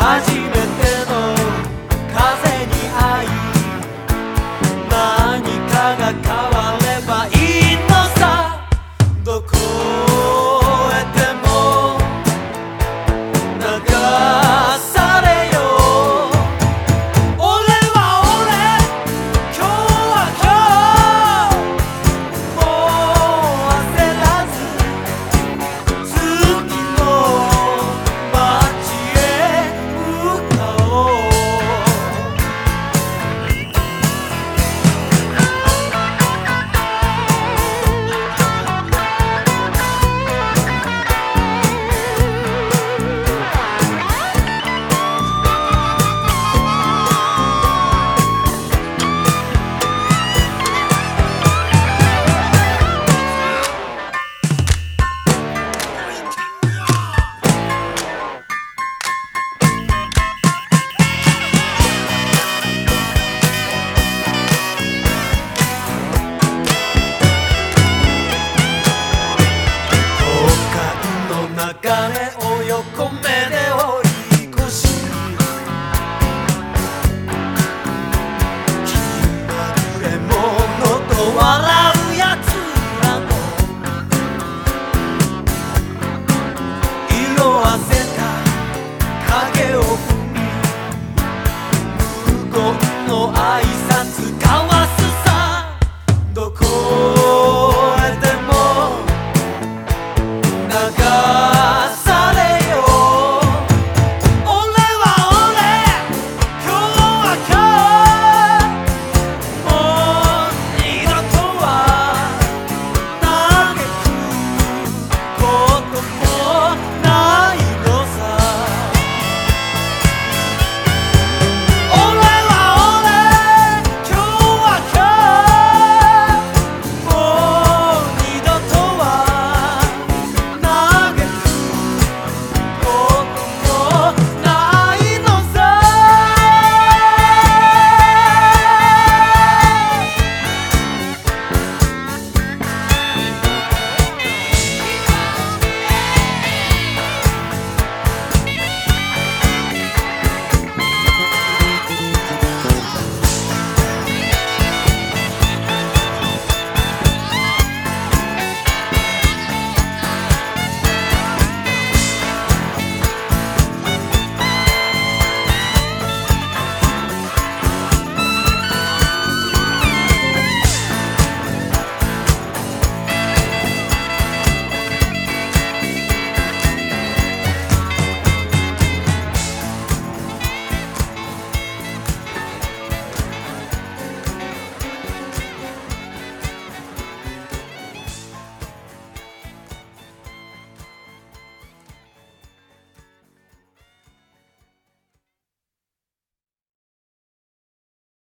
始め cold.